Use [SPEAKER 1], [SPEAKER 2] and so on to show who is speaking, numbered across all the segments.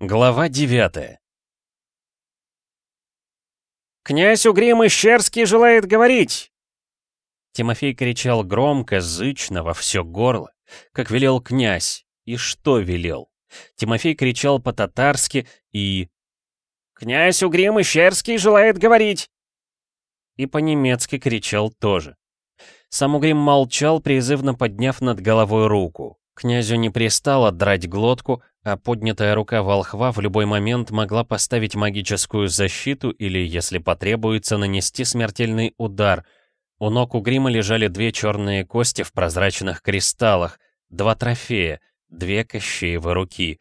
[SPEAKER 1] Глава 9
[SPEAKER 2] «Князь Угрим Ищерский желает говорить!»
[SPEAKER 1] Тимофей кричал громко, зычно, во все горло, как велел князь, и что велел. Тимофей кричал по-татарски и...
[SPEAKER 2] «Князь Угрим Ищерский желает говорить!»
[SPEAKER 1] И по-немецки кричал тоже. Сам Угрим молчал, призывно подняв над головой руку. Князю не пристало драть глотку, а поднятая рука волхва в любой момент могла поставить магическую защиту или, если потребуется, нанести смертельный удар. У ног у грима лежали две черные кости в прозрачных кристаллах, два трофея, две кощеевы руки.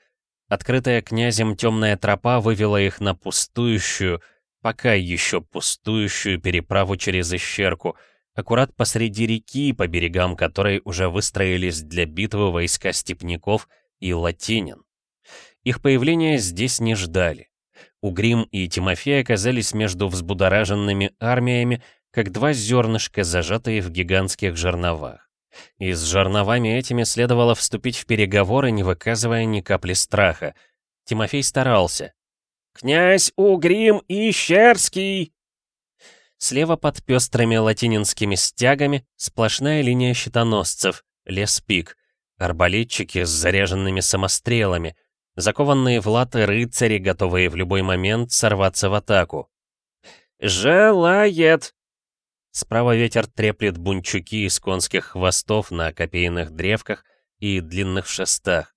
[SPEAKER 1] Открытая князем темная тропа вывела их на пустующую, пока еще пустующую переправу через ищерку, аккурат посреди реки, по берегам которой уже выстроились для битвы войска степняков и латинин. Их появление здесь не ждали. Угрим и Тимофей оказались между взбудораженными армиями, как два зернышка, зажатые в гигантских жерновах. И с жерновами этими следовало вступить в переговоры, не выказывая ни капли страха. Тимофей старался.
[SPEAKER 2] «Князь Угрим Ищерский!»
[SPEAKER 1] Слева под пестрыми латининскими стягами сплошная линия щитоносцев, лес-пик, арбалетчики с заряженными самострелами — Закованные в латы рыцари, готовые в любой момент сорваться в атаку.
[SPEAKER 2] «Желает!»
[SPEAKER 1] Справа ветер треплет бунчуки из конских хвостов на копейных древках и длинных шестах.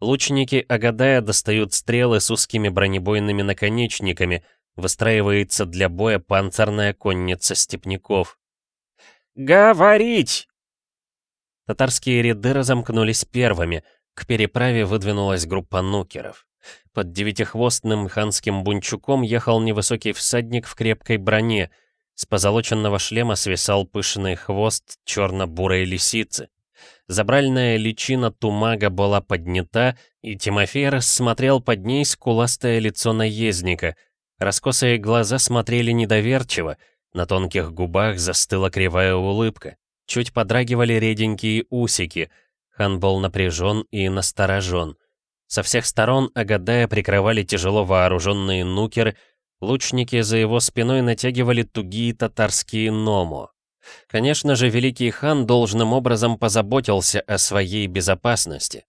[SPEAKER 1] Лучники Агадая достают стрелы с узкими бронебойными наконечниками, выстраивается для боя панцирная конница степняков.
[SPEAKER 2] «Говорить!»
[SPEAKER 1] Татарские ряды разомкнулись первыми — к переправе выдвинулась группа нукеров. Под девятихвостным ханским бунчуком ехал невысокий всадник в крепкой броне. С позолоченного шлема свисал пышный хвост черно-бурой лисицы. Забральная личина тумага была поднята, и Тимофей рассмотрел под ней скуластое лицо наездника. Раскосые глаза смотрели недоверчиво, на тонких губах застыла кривая улыбка. Чуть подрагивали реденькие усики — Хан был напряжен и насторожен. Со всех сторон Агадая прикрывали тяжело вооруженные нукеры, лучники за его спиной натягивали тугие татарские ному. Конечно же, великий хан должным образом позаботился о своей безопасности.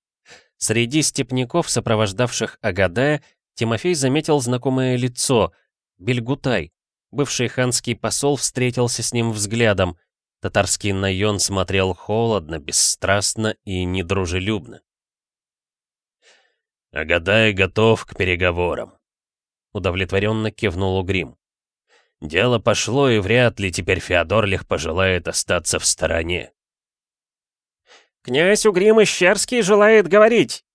[SPEAKER 1] Среди степняков, сопровождавших Агадая, Тимофей заметил знакомое лицо — Бельгутай. Бывший ханский посол встретился с ним взглядом — Татарский наён смотрел холодно, бесстрастно и недружелюбно.
[SPEAKER 3] «Агадай готов к переговорам», — удовлетворенно кивнул Угрим. «Дело пошло, и вряд ли теперь Феодорлих пожелает остаться в стороне».
[SPEAKER 2] «Князь Угрим Ищерский желает говорить!»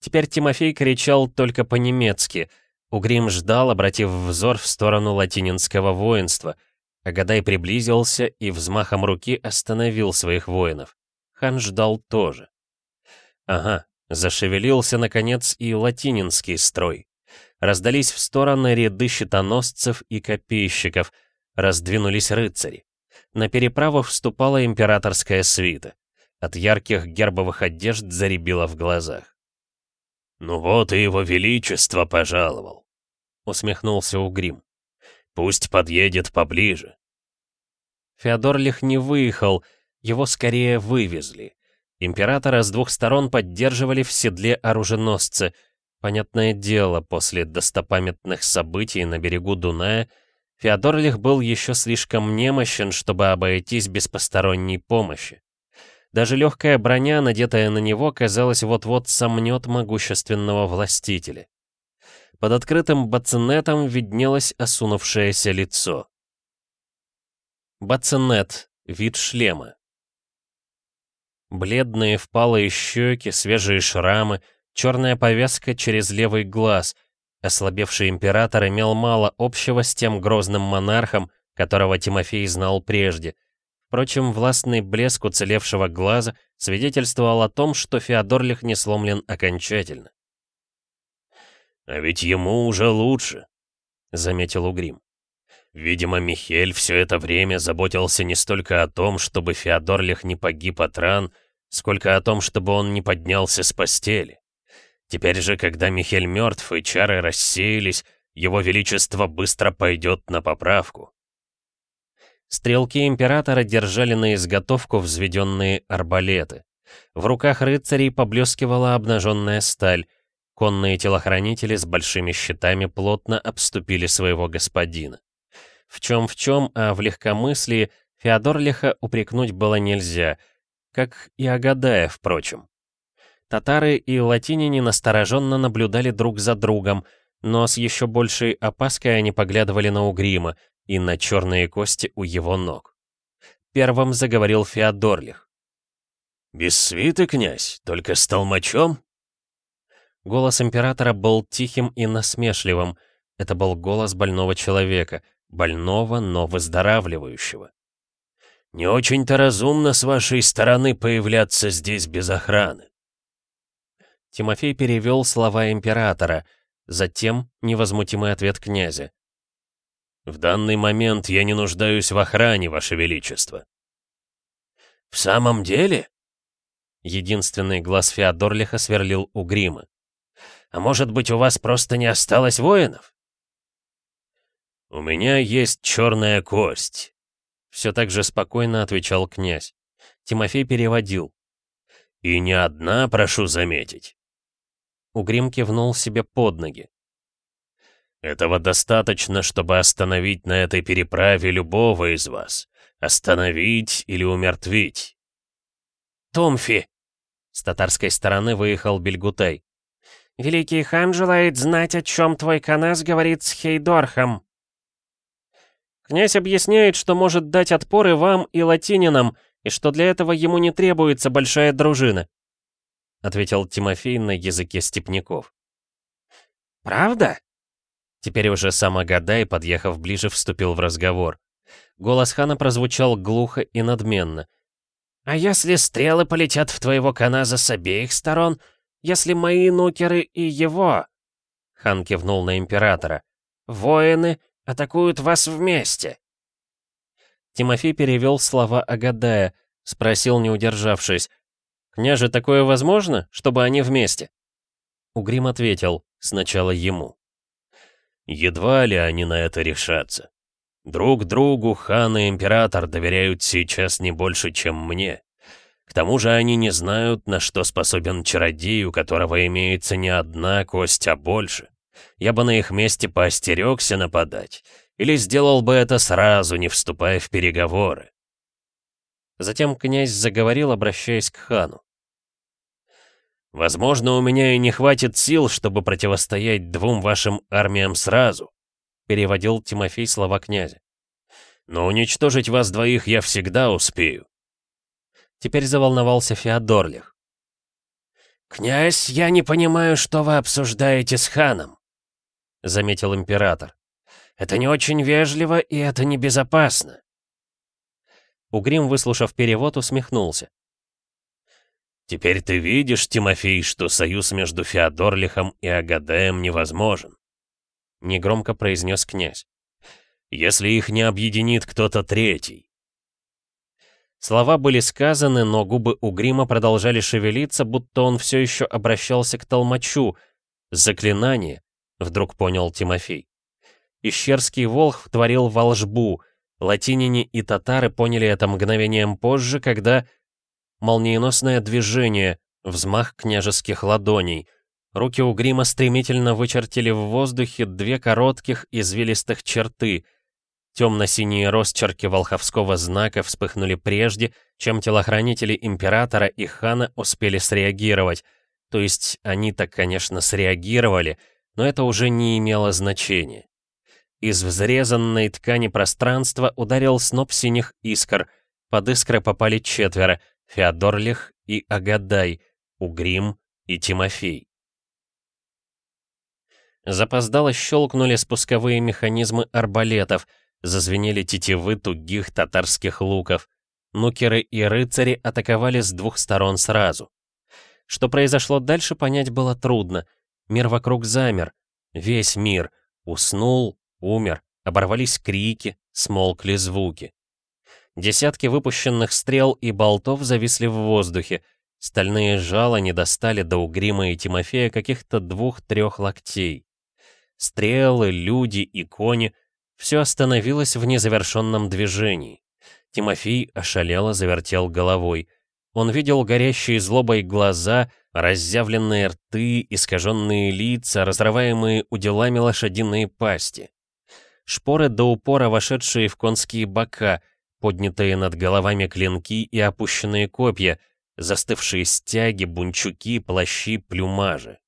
[SPEAKER 1] Теперь Тимофей кричал только по-немецки. Угрим ждал, обратив взор в сторону латининского воинства — Агадай приблизился и взмахом руки остановил своих воинов. Хан ждал тоже. Ага, зашевелился, наконец, и латининский строй. Раздались в стороны ряды щитоносцев и копейщиков, раздвинулись рыцари. На переправу вступала императорская свита. От ярких гербовых одежд заребило в глазах.
[SPEAKER 3] «Ну вот и его величество пожаловал», — усмехнулся Угрим. Пусть подъедет поближе.
[SPEAKER 1] Феодорлих не выехал, его скорее вывезли. Императора с двух сторон поддерживали в седле оруженосцы. Понятное дело, после достопамятных событий на берегу Дуная Феодорлих был еще слишком немощен, чтобы обойтись без посторонней помощи. Даже легкая броня, надетая на него, казалось, вот-вот сомнет могущественного властителя. Под открытым бацинетом виднелось осунувшееся лицо. Бацинет — вид шлема. Бледные впалые щеки, свежие шрамы, черная повязка через левый глаз. Ослабевший император имел мало общего с тем грозным монархом, которого Тимофей знал прежде. Впрочем, властный блеск уцелевшего глаза свидетельствовал о том, что Феодорлих не сломлен окончательно.
[SPEAKER 3] «А ведь ему уже лучше», — заметил Угрим. Видимо, Михель все это время заботился не столько о том, чтобы Феодорлих не погиб от ран, сколько о том, чтобы он не поднялся с постели. Теперь же, когда Михель мертв и чары рассеялись, его величество быстро пойдет на поправку.
[SPEAKER 1] Стрелки Императора держали на изготовку взведенные арбалеты. В руках рыцарей поблескивала обнаженная сталь. Конные телохранители с большими щитами плотно обступили своего господина. В чем в чем, а в легкомыслии Феодорлиха упрекнуть было нельзя, как и Агадая, впрочем. Татары и латиняне настороженно наблюдали друг за другом, но с еще большей опаской они поглядывали на Угрима и на черные кости у его ног. Первым заговорил Феодорлих.
[SPEAKER 3] «Без свиты, князь, только с толмачом?»
[SPEAKER 1] Голос императора был тихим и насмешливым. Это был голос больного человека, больного, но выздоравливающего.
[SPEAKER 3] «Не очень-то разумно с вашей стороны появляться здесь без охраны».
[SPEAKER 1] Тимофей перевел слова императора, затем невозмутимый ответ князя.
[SPEAKER 3] «В данный момент я не нуждаюсь в охране, ваше величество». «В самом деле?»
[SPEAKER 1] Единственный глаз Феодорлиха сверлил у грима.
[SPEAKER 3] «А может быть, у вас просто не осталось воинов?»
[SPEAKER 1] «У меня есть черная кость», — все так же спокойно отвечал князь. Тимофей переводил.
[SPEAKER 3] «И не одна, прошу заметить».
[SPEAKER 1] Угрим кивнул себе под ноги.
[SPEAKER 3] «Этого достаточно, чтобы остановить на этой переправе любого из вас. Остановить или умертвить».
[SPEAKER 2] «Томфи!»
[SPEAKER 1] С татарской стороны выехал Бельгутай.
[SPEAKER 2] «Великий хан желает знать, о чем твой канас говорит с Хейдорхом». Князь объясняет, что может дать отпор и вам, и латининам, и что для этого ему не требуется большая дружина», — ответил Тимофей на языке степняков.
[SPEAKER 1] «Правда?» Теперь уже сам Агадай, подъехав ближе, вступил в разговор. Голос хана прозвучал глухо и надменно.
[SPEAKER 2] «А если стрелы полетят в твоего каназа с обеих сторон? Если мои нукеры и его...» Хан кивнул на императора. «Воины атакуют вас вместе!»
[SPEAKER 1] Тимофей перевел слова Агадая, спросил, не удержавшись. «Княже, такое возможно, чтобы они вместе?» Угрим ответил, сначала ему.
[SPEAKER 3] «Едва ли они на это решатся. Друг другу хан и император доверяют сейчас не больше, чем мне. К тому же они не знают, на что способен чародей, у которого имеется не одна кость, а больше. Я бы на их месте поостерегся нападать. Или сделал бы это сразу, не вступая в переговоры.
[SPEAKER 1] Затем князь заговорил, обращаясь к хану.
[SPEAKER 3] «Возможно, у меня и не хватит сил, чтобы противостоять двум вашим армиям сразу», переводил Тимофей слова князя. «Но уничтожить вас двоих я всегда успею».
[SPEAKER 1] Теперь заволновался Феодорлих.
[SPEAKER 2] «Князь, я не понимаю, что вы обсуждаете с ханом», — заметил император. «Это не очень вежливо, и это небезопасно».
[SPEAKER 1] Угрим, выслушав перевод, усмехнулся.
[SPEAKER 3] «Теперь ты видишь, Тимофей, что союз между Феодорлихом и Агадеем невозможен», — негромко произнес князь. «Если их не объединит кто-то третий».
[SPEAKER 1] Слова были сказаны, но губы Угрима продолжали шевелиться, будто он все еще обращался к толмачу. Заклинание, вдруг понял Тимофей. Ищерский волх творил волжбу. Латинине и татары поняли это мгновением позже, когда... Молниеносное движение, взмах княжеских ладоней. Руки у грима стремительно вычертили в воздухе две коротких извилистых черты. Темно-синие росчерки волховского знака вспыхнули прежде, чем телохранители императора и хана успели среагировать. То есть они-то, конечно, среагировали — но это уже не имело значения. Из взрезанной ткани пространства ударил сноп синих искр. Под искры попали четверо — Феодорлих и Агадай, Угрим и Тимофей. Запоздало щелкнули спусковые механизмы арбалетов, зазвенели тетивы тугих татарских луков. Нукеры и рыцари атаковали с двух сторон сразу. Что произошло дальше, понять было трудно — Мир вокруг замер. Весь мир. Уснул, умер. Оборвались крики, смолкли звуки. Десятки выпущенных стрел и болтов зависли в воздухе. Стальные жала не достали до Угрима и Тимофея каких-то двух-трех локтей. Стрелы, люди и кони — все остановилось в незавершенном движении. Тимофей ошалело завертел головой. Он видел горящие злобой глаза, разъявленные рты, искаженные лица, разрываемые уделами лошадиные пасти. Шпоры до упора, вошедшие в конские бока, поднятые над головами клинки и опущенные копья — застывшие стяги, бунчуки, плащи, плюмажи.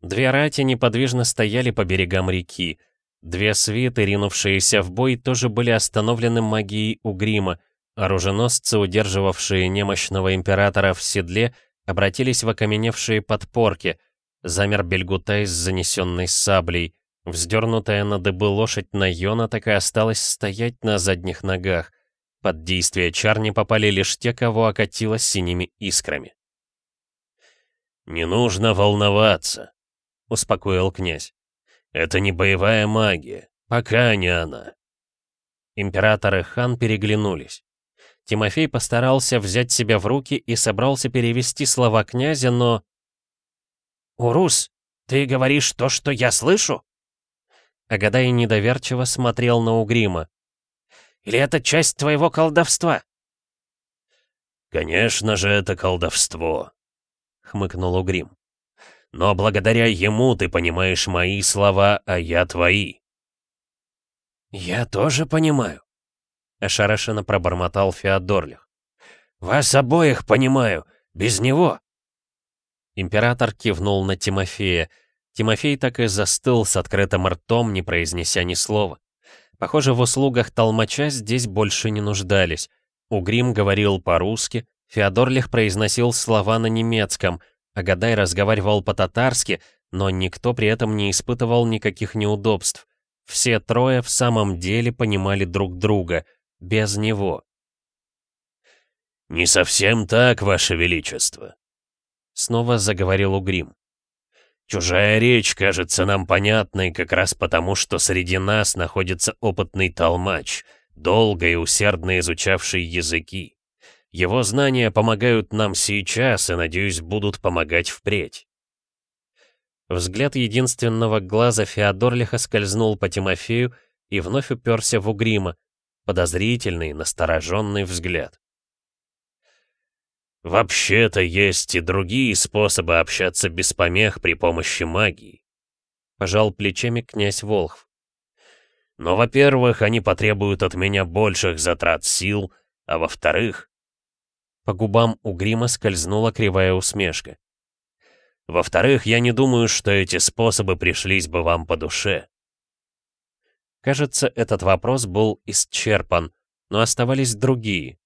[SPEAKER 1] Две рати неподвижно стояли по берегам реки. Две свиты, ринувшиеся в бой, тоже были остановлены магией Угрима. Оруженосцы, удерживавшие немощного императора в седле, обратились в окаменевшие подпорки. Замер Бельгутай с занесенной саблей. Вздернутая на дыбы лошадь Найона так и осталась стоять на задних ногах. Под действие чар не попали лишь те, кого окатило синими искрами.
[SPEAKER 3] «Не нужно волноваться», — успокоил князь. «Это не боевая магия, пока не она».
[SPEAKER 1] Император и хан переглянулись. Тимофей постарался взять себя в руки и собрался перевести слова князя, но...
[SPEAKER 2] «Урус, ты говоришь то, что я слышу?»
[SPEAKER 1] Агадай недоверчиво смотрел на Угрима.
[SPEAKER 2] Или это часть твоего колдовства?»
[SPEAKER 3] «Конечно же, это колдовство», — хмыкнул Угрим. «Но благодаря ему ты понимаешь мои слова, а я твои».
[SPEAKER 2] «Я тоже понимаю», —
[SPEAKER 1] ошарашенно пробормотал Феодорлих.
[SPEAKER 2] «Вас обоих понимаю, без него».
[SPEAKER 1] Император кивнул на Тимофея. Тимофей так и застыл с открытым ртом, не произнеся ни слова. Похоже, в услугах толмача здесь больше не нуждались. Угрим говорил по-русски, Феодорлих произносил слова на немецком, а Гадай разговаривал по-татарски, но никто при этом не испытывал никаких неудобств. Все трое в самом деле понимали друг друга, без него.
[SPEAKER 3] «Не совсем так, Ваше Величество», — снова заговорил Угрим. Чужая речь кажется нам понятной как раз потому, что среди нас находится опытный толмач, долго и усердно изучавший языки. Его знания помогают нам сейчас и, надеюсь, будут помогать впредь.
[SPEAKER 1] Взгляд единственного глаза Феодорлиха скользнул по Тимофею и вновь уперся в Угрима. Подозрительный, настороженный взгляд.
[SPEAKER 3] Вообще-то есть и другие способы общаться без помех при помощи магии.
[SPEAKER 1] Пожал плечами князь Волхв.
[SPEAKER 3] Но, во-первых, они потребуют от меня больших затрат сил, а во-вторых...
[SPEAKER 1] По губам у грима скользнула кривая усмешка.
[SPEAKER 3] Во-вторых, я не думаю, что эти способы пришлись бы вам по душе.
[SPEAKER 1] Кажется, этот вопрос был исчерпан, но оставались другие.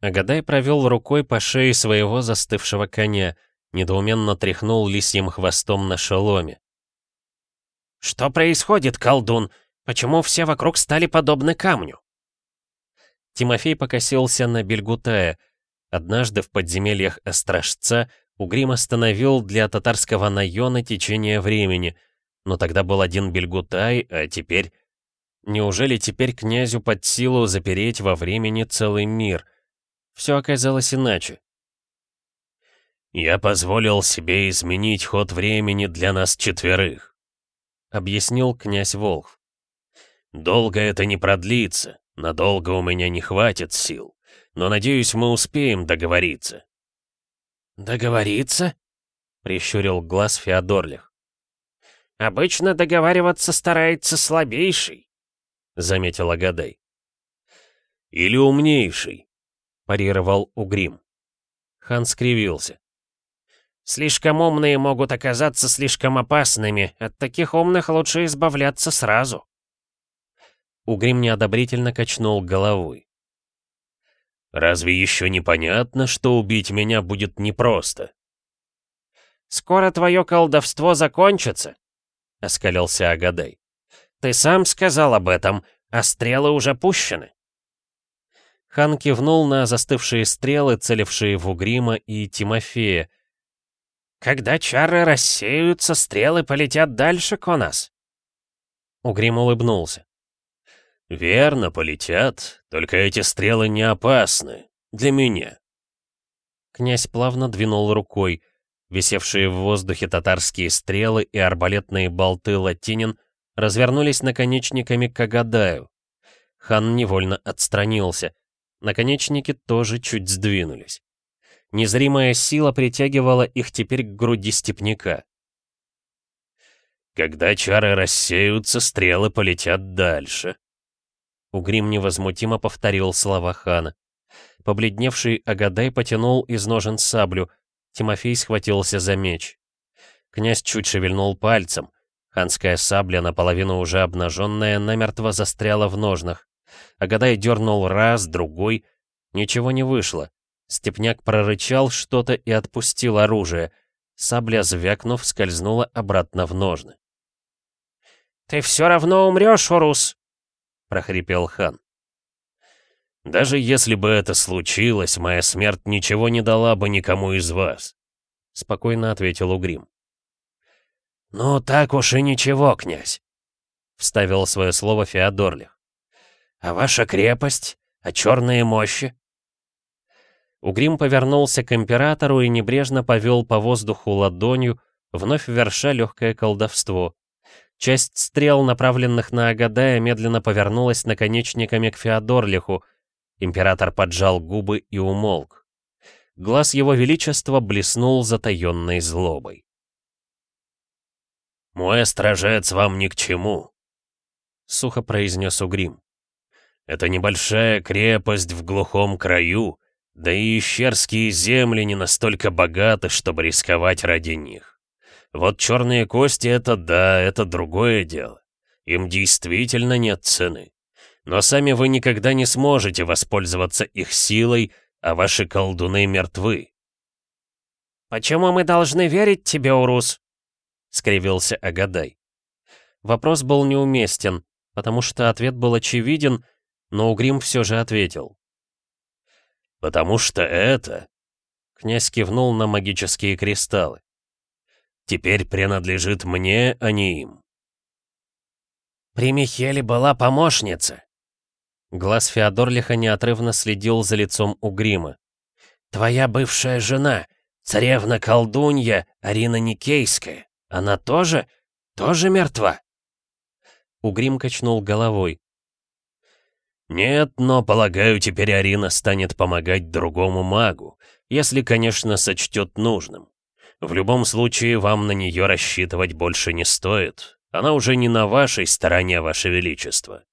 [SPEAKER 1] Агадай провел рукой по шее своего застывшего коня, недоуменно тряхнул лисьим хвостом на шеломе.
[SPEAKER 2] «Что происходит, колдун? Почему все вокруг стали подобны камню?»
[SPEAKER 1] Тимофей покосился на Бельгутая. Однажды в подземельях Острожца Угрим остановил для татарского наёна течение времени, но тогда был один Бельгутай, а теперь... Неужели теперь князю под силу запереть во времени целый мир? Все оказалось иначе.
[SPEAKER 3] «Я позволил себе изменить ход времени для нас четверых», — объяснил князь Волхв. «Долго это не продлится, надолго у меня не хватит сил, но, надеюсь, мы успеем договориться».
[SPEAKER 2] «Договориться?» — прищурил глаз Феодорлих. «Обычно договариваться старается слабейший», — заметил Агадай.
[SPEAKER 3] «Или умнейший»,
[SPEAKER 1] парировал Угрим. Хан скривился.
[SPEAKER 2] «Слишком умные могут оказаться слишком опасными. От таких умных лучше избавляться сразу».
[SPEAKER 1] Угрим неодобрительно качнул головой.
[SPEAKER 3] «Разве еще непонятно, что убить меня будет непросто?»
[SPEAKER 2] «Скоро твое колдовство закончится», — оскалился Агадай. «Ты сам сказал об этом, а стрелы уже пущены».
[SPEAKER 1] Хан кивнул на застывшие стрелы, целившие в Угрима и Тимофея.
[SPEAKER 2] «Когда чары рассеются, стрелы полетят дальше, Конас?»
[SPEAKER 1] Угрим улыбнулся.
[SPEAKER 3] «Верно, полетят, только эти стрелы не опасны. Для меня».
[SPEAKER 1] Князь плавно двинул рукой. Висевшие в воздухе татарские стрелы и арбалетные болты латинин развернулись наконечниками к Агадаю. Хан невольно отстранился. Наконечники тоже чуть сдвинулись. Незримая сила притягивала их теперь к груди степняка.
[SPEAKER 3] «Когда чары рассеются, стрелы полетят дальше»,
[SPEAKER 1] Угрим невозмутимо повторил слова хана. Побледневший Агадай потянул из ножен саблю. Тимофей схватился за меч. Князь чуть шевельнул пальцем. Ханская сабля, наполовину уже обнаженная, намертво застряла в ножнах. Агадай дернул раз, другой. Ничего не вышло. Степняк прорычал что-то и отпустил оружие. Сабля, звякнув, скользнула обратно в ножны.
[SPEAKER 2] «Ты все равно умрешь, Орус!»
[SPEAKER 1] прохрипел хан.
[SPEAKER 3] «Даже если бы это случилось, моя смерть ничего не дала бы никому из вас», — спокойно ответил Угрим.
[SPEAKER 2] «Ну, так уж и ничего, князь», — вставил
[SPEAKER 1] свое слово Феодорлих.
[SPEAKER 2] «А ваша крепость? А черные мощи?»
[SPEAKER 1] Угрим повернулся к императору и небрежно повел по воздуху ладонью, вновь верша легкое колдовство. Часть стрел, направленных на Агадая, медленно повернулась наконечниками к Феодорлиху. Император поджал губы и умолк. Глаз его величества блеснул затаенной злобой.
[SPEAKER 3] «Мой стражец вам ни к чему», — сухо произнес Угрим. «Это небольшая крепость в глухом краю, да и ищерские земли не настолько богаты, чтобы рисковать ради них. Вот черные кости — это да, это другое дело. Им действительно нет цены. Но сами вы никогда не сможете воспользоваться их силой, а ваши колдуны мертвы.
[SPEAKER 2] «Почему мы должны верить тебе, Урус?»
[SPEAKER 1] — скривился Агадай. Вопрос был неуместен, потому что ответ был очевиден, но Угрим все же ответил.
[SPEAKER 3] «Потому что это...»
[SPEAKER 1] — князь кивнул на магические кристаллы
[SPEAKER 3] теперь принадлежит мне, а не им.
[SPEAKER 2] При Михеле была помощница.
[SPEAKER 1] Глаз Феодорлиха неотрывно следил за лицом Угрима.
[SPEAKER 2] Твоя бывшая жена, царевна-колдунья Арина Никейская, она тоже, тоже мертва?
[SPEAKER 1] Угрим качнул головой.
[SPEAKER 3] «Нет, но, полагаю, теперь Арина станет помогать другому магу, если, конечно, сочтет нужным. В любом случае, вам на нее рассчитывать больше не стоит. Она уже не на вашей стороне, ваше величество.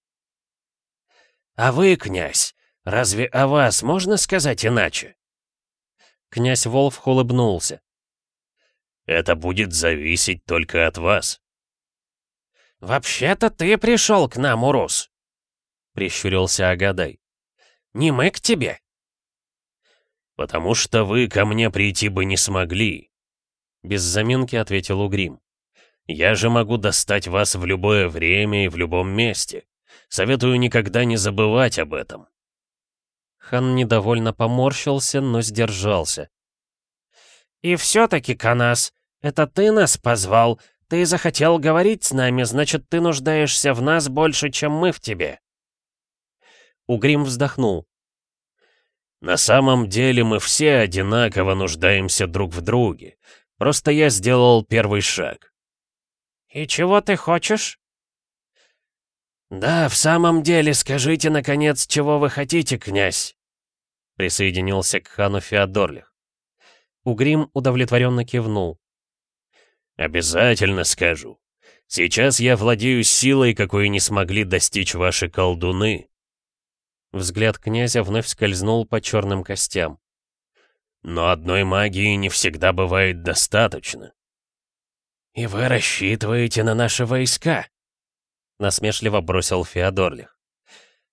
[SPEAKER 2] А вы, князь, разве о вас можно сказать иначе?
[SPEAKER 1] Князь Волф улыбнулся.
[SPEAKER 3] Это будет зависеть только от вас.
[SPEAKER 2] «Вообще-то ты пришел к нам, Урус!» — прищурился Агадай. «Не мы к тебе!»
[SPEAKER 3] «Потому что вы ко мне прийти бы не смогли,
[SPEAKER 1] без заминки ответил Угрим.
[SPEAKER 3] «Я же могу достать вас в любое время и в любом месте. Советую никогда не забывать об этом».
[SPEAKER 1] Хан недовольно поморщился, но сдержался.
[SPEAKER 2] «И все-таки, Канас, это ты нас позвал. Ты захотел говорить с нами, значит, ты нуждаешься в нас больше, чем мы в тебе».
[SPEAKER 1] Угрим вздохнул.
[SPEAKER 3] «На самом деле мы все одинаково нуждаемся друг в друге. Просто я сделал первый шаг.
[SPEAKER 2] «И чего ты хочешь?» «Да, в самом деле, скажите, наконец, чего вы хотите, князь?»
[SPEAKER 1] Присоединился к хану Феодорлих. Угрим удовлетворенно кивнул.
[SPEAKER 3] «Обязательно скажу. Сейчас я владею силой, какой не смогли достичь ваши колдуны».
[SPEAKER 1] Взгляд князя вновь скользнул по черным костям.
[SPEAKER 3] Но одной магии не всегда бывает достаточно.
[SPEAKER 2] «И вы рассчитываете на наши войска?»
[SPEAKER 1] Насмешливо бросил Феодорлих.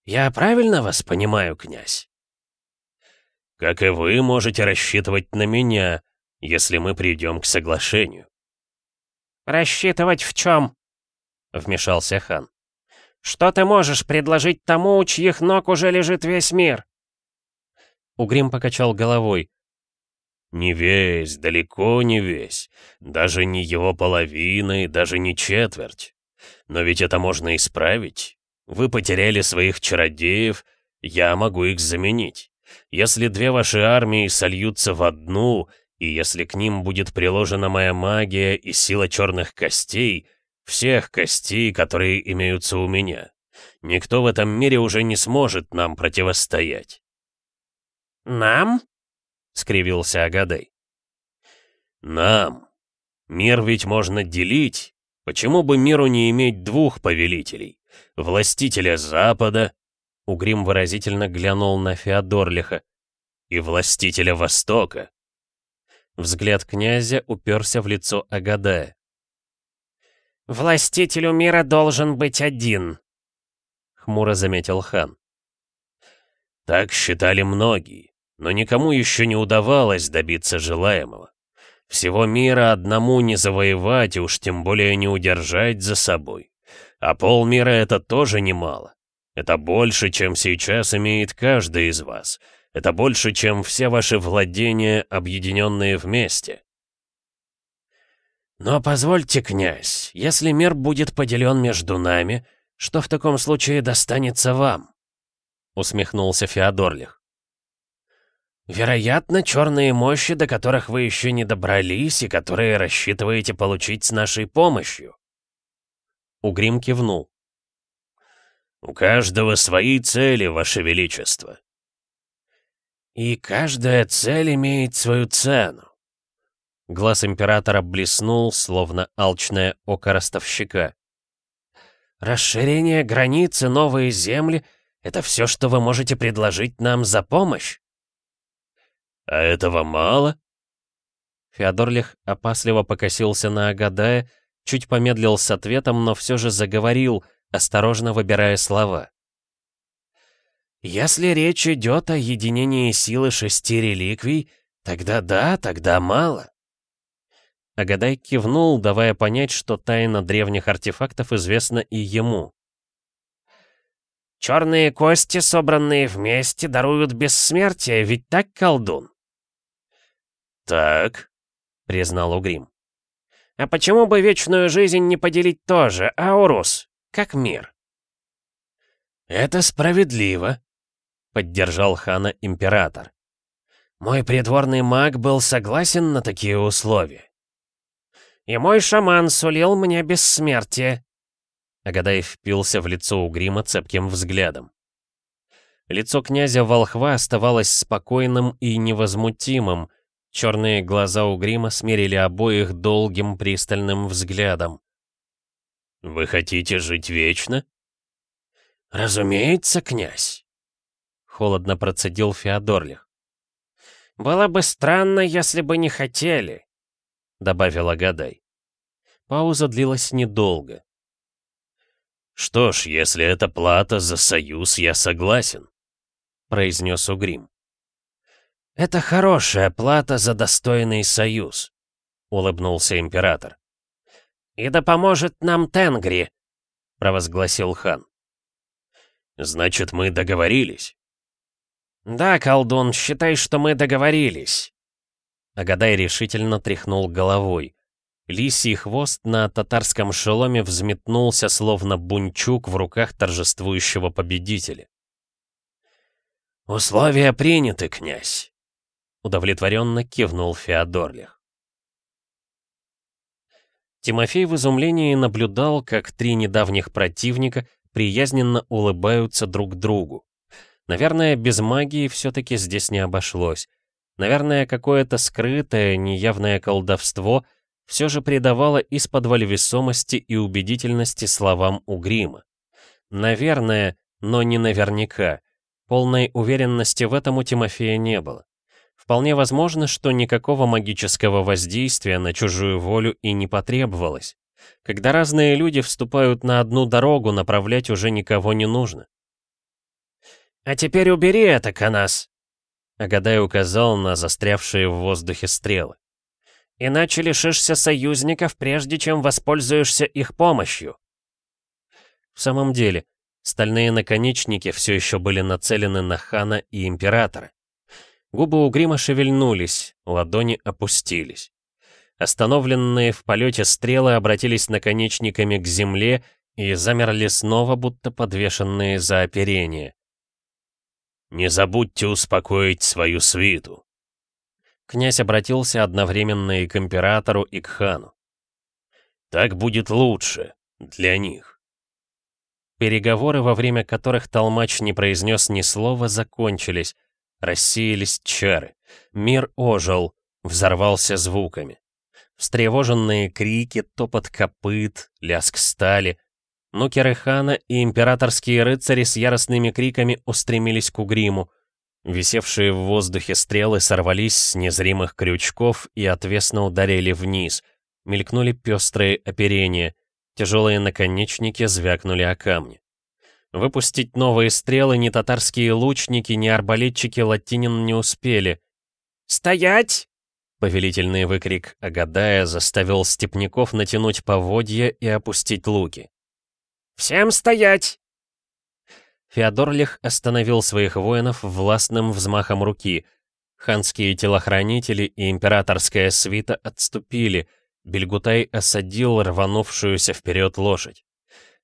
[SPEAKER 2] «Я правильно вас понимаю, князь?»
[SPEAKER 3] «Как и вы можете рассчитывать на меня, если мы придем к соглашению».
[SPEAKER 2] «Рассчитывать в чем?» — вмешался хан. «Что ты можешь предложить тому, у чьих ног уже лежит весь мир?»
[SPEAKER 1] Угрим покачал головой.
[SPEAKER 3] Не весь, далеко не весь. Даже не его половина и даже не четверть. Но ведь это можно исправить. Вы потеряли своих чародеев, я могу их заменить. Если две ваши армии сольются в одну, и если к ним будет приложена моя магия и сила черных костей, всех костей, которые имеются у меня, никто в этом мире уже не сможет нам противостоять.
[SPEAKER 2] «Нам?» — скривился
[SPEAKER 3] Агадай. «Нам. Мир ведь можно делить. Почему бы миру не иметь двух повелителей? Властителя Запада...» Угрим выразительно глянул на Феодорлиха. «И властителя Востока».
[SPEAKER 1] Взгляд князя уперся в лицо Агадая.
[SPEAKER 2] «Властителю мира должен быть один», — хмуро заметил хан.
[SPEAKER 3] «Так считали многие, но никому еще не удавалось добиться желаемого. Всего мира одному не завоевать уж тем более не удержать за собой. А полмира — это тоже немало. Это больше, чем сейчас имеет каждый из вас — это больше, чем все ваши владения, объединенные вместе.
[SPEAKER 2] Но позвольте, князь, если мир будет поделен между нами, что в таком случае достанется вам? Усмехнулся Феодорлих. Вероятно, черные мощи, до которых вы еще не добрались и которые рассчитываете получить с нашей помощью.
[SPEAKER 1] Угрим кивнул.
[SPEAKER 3] «У каждого свои цели, Ваше Величество.
[SPEAKER 2] И каждая цель имеет свою цену.
[SPEAKER 1] Глаз императора блеснул, словно алчное око ростовщика.
[SPEAKER 2] «Расширение границы, новые земли — это все, что вы можете предложить нам за помощь?»
[SPEAKER 3] «А этого мало?»
[SPEAKER 1] Феодорлих опасливо покосился на Агадая, чуть помедлил с ответом, но все же заговорил, осторожно выбирая слова.
[SPEAKER 2] Если речь идет о единении силы шести реликвий, тогда да, тогда мало.
[SPEAKER 1] Агадай кивнул, давая понять, что тайна древних артефактов известна и ему.
[SPEAKER 2] «Черные кости, собранные вместе, даруют бессмертие, ведь так, колдун?»
[SPEAKER 3] «Так», —
[SPEAKER 1] признал Угрим.
[SPEAKER 2] «А почему бы вечную жизнь не поделить тоже, Аурус, как мир?» «Это справедливо», поддержал хана император. Мой придворный маг был согласен на такие условия. И мой шаман сулил мне бессмертие.
[SPEAKER 1] Агадай впился в лицо Угрима цепким взглядом. Лицо князя Волхва оставалось спокойным и невозмутимым. Черные глаза Угрима смерили обоих долгим пристальным взглядом.
[SPEAKER 3] «Вы хотите жить вечно?»
[SPEAKER 2] «Разумеется, князь»
[SPEAKER 1] холодно процедил Феодорлих.
[SPEAKER 2] «Было бы странно, если бы не хотели», — добавила Гадай.
[SPEAKER 1] Пауза длилась недолго.
[SPEAKER 3] «Что ж, если это плата за союз, я согласен», — произнес Угрим.
[SPEAKER 2] «Это хорошая плата за достойный союз», — улыбнулся император. «И да поможет нам Тенгри», — провозгласил хан.
[SPEAKER 3] «Значит, мы договорились?»
[SPEAKER 2] «Да, колдун, считай, что мы договорились».
[SPEAKER 1] Агадай решительно тряхнул головой. Лисий хвост на татарском шеломе взметнулся, словно бунчук в руках торжествующего победителя.
[SPEAKER 2] «Условия приняты, князь», —
[SPEAKER 1] удовлетворенно кивнул Феодорлих. Тимофей в изумлении наблюдал, как три недавних противника приязненно улыбаются друг другу. Наверное, без магии все-таки здесь не обошлось. Наверное, какое-то скрытое, неявное колдовство все же придавало из-под весомости и убедительности словам Угрима. Наверное, но не наверняка. Полной уверенности в этом у Тимофея не было. Вполне возможно, что никакого магического воздействия на чужую волю и не потребовалось. Когда разные люди вступают на одну дорогу, направлять уже никого не нужно.
[SPEAKER 2] «А теперь убери это, Канас!»
[SPEAKER 1] Агадай указал на застрявшие в воздухе стрелы.
[SPEAKER 2] «Иначе лишишься союзников, прежде чем воспользуешься их помощью».
[SPEAKER 1] В самом деле, стальные наконечники все еще были нацелены на хана и императора. Губы у грима шевельнулись, ладони опустились. Остановленные в полете стрелы обратились наконечниками к земле и замерли снова, будто подвешенные за оперение.
[SPEAKER 3] Не забудьте успокоить свою свиту».
[SPEAKER 1] Князь обратился одновременно и к императору, и к хану.
[SPEAKER 3] «Так будет лучше для них».
[SPEAKER 1] Переговоры, во время которых Толмач не произнес ни слова, закончились. Рассеялись чары. Мир ожил, взорвался звуками. Встревоженные крики, топот копыт, лязг стали. Нукеры хана и императорские рыцари с яростными криками устремились к угриму. Висевшие в воздухе стрелы сорвались с незримых крючков и отвесно ударили вниз. Мелькнули пестрые оперения. Тяжелые наконечники звякнули о камни. Выпустить новые стрелы ни татарские лучники, ни арбалетчики латинин не успели.
[SPEAKER 2] «Стоять!»
[SPEAKER 1] Повелительный выкрик Агадая заставил степняков натянуть поводья и опустить луки.
[SPEAKER 2] «Всем стоять!»
[SPEAKER 1] Феодорлих остановил своих воинов властным взмахом руки. Ханские телохранители и императорская свита отступили. Бельгутай осадил рванувшуюся вперед лошадь.